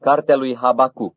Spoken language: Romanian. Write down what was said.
Cartea lui Habacuc.